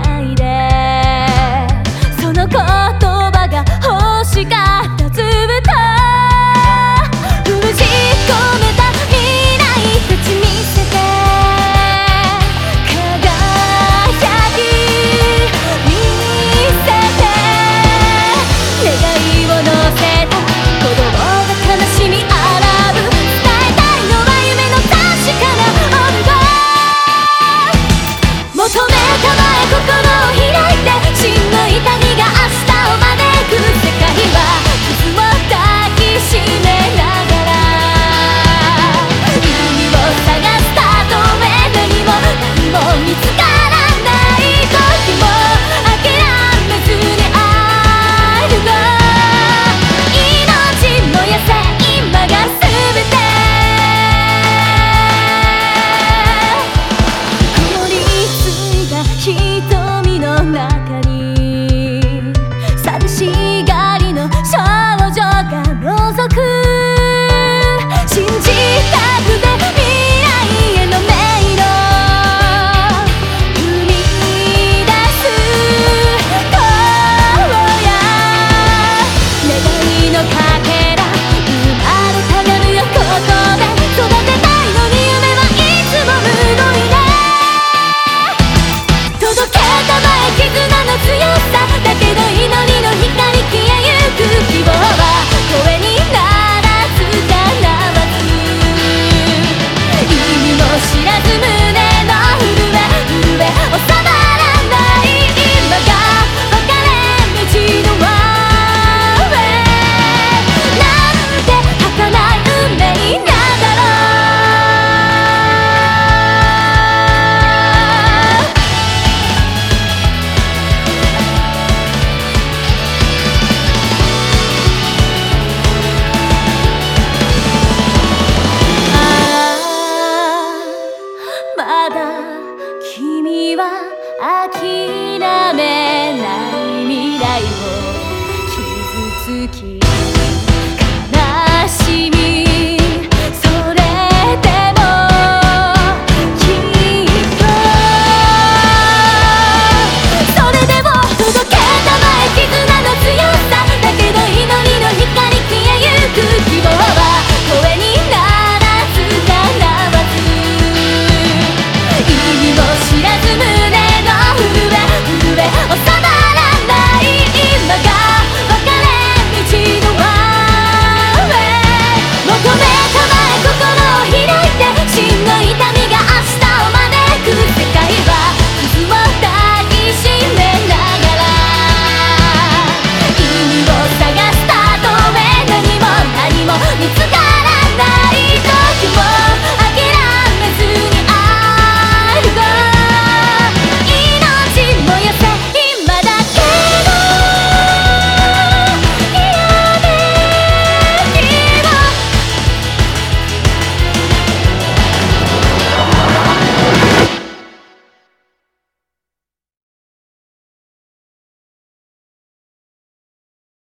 ないでただ君は諦めない未来を傷つき